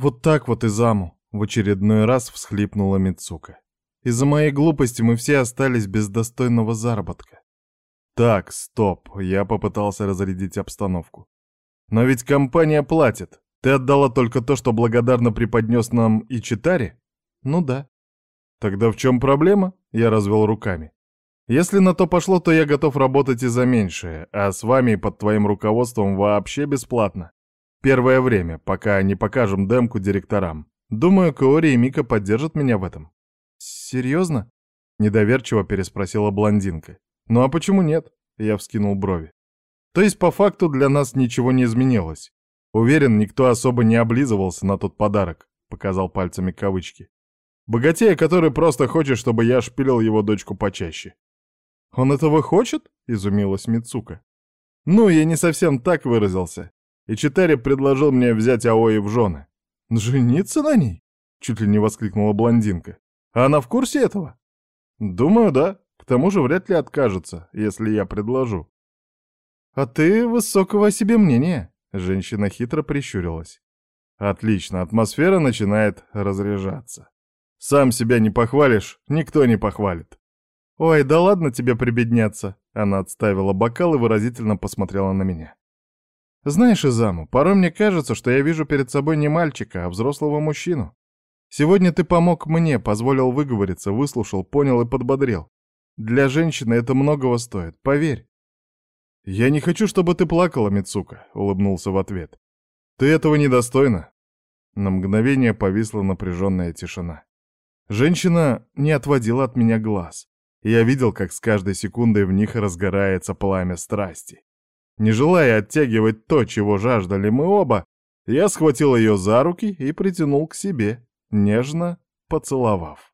Вот так вот и заму, в очередной раз всхлипнула Мицука. Из-за моей глупости мы все остались без достойного заработка. Так, стоп, я попытался разрядить обстановку. Но ведь компания платит. Ты отдала только то, что благодарно преподнес нам и Читари? Ну да. Тогда в чем проблема? Я развел руками. Если на то пошло, то я готов работать и за меньшее, а с вами и под твоим руководством вообще бесплатно. Первое время, пока не покажем демку директорам. Думаю, Каори и Мика поддержат меня в этом. Серьезно? Недоверчиво переспросила блондинка. Ну а почему нет? Я вскинул брови. То есть по факту для нас ничего не изменилось. Уверен, никто особо не облизывался на тот подарок, показал пальцами кавычки. Богатея, который просто хочет, чтобы я шпилил его дочку почаще. «Он этого хочет?» — изумилась Мицука. «Ну, я не совсем так выразился. И Читари предложил мне взять Аои в жены». «Жениться на ней?» — чуть ли не воскликнула блондинка. «А она в курсе этого?» «Думаю, да. К тому же вряд ли откажется, если я предложу». «А ты высокого о себе мнения», — женщина хитро прищурилась. «Отлично, атмосфера начинает разряжаться. Сам себя не похвалишь, никто не похвалит». «Ой, да ладно тебе прибедняться!» Она отставила бокал и выразительно посмотрела на меня. «Знаешь, Изаму, порой мне кажется, что я вижу перед собой не мальчика, а взрослого мужчину. Сегодня ты помог мне, позволил выговориться, выслушал, понял и подбодрил. Для женщины это многого стоит, поверь». «Я не хочу, чтобы ты плакала, Мицука», — улыбнулся в ответ. «Ты этого недостойна». На мгновение повисла напряженная тишина. Женщина не отводила от меня глаз. Я видел, как с каждой секундой в них разгорается пламя страсти. Не желая оттягивать то, чего жаждали мы оба, я схватил ее за руки и притянул к себе, нежно поцеловав.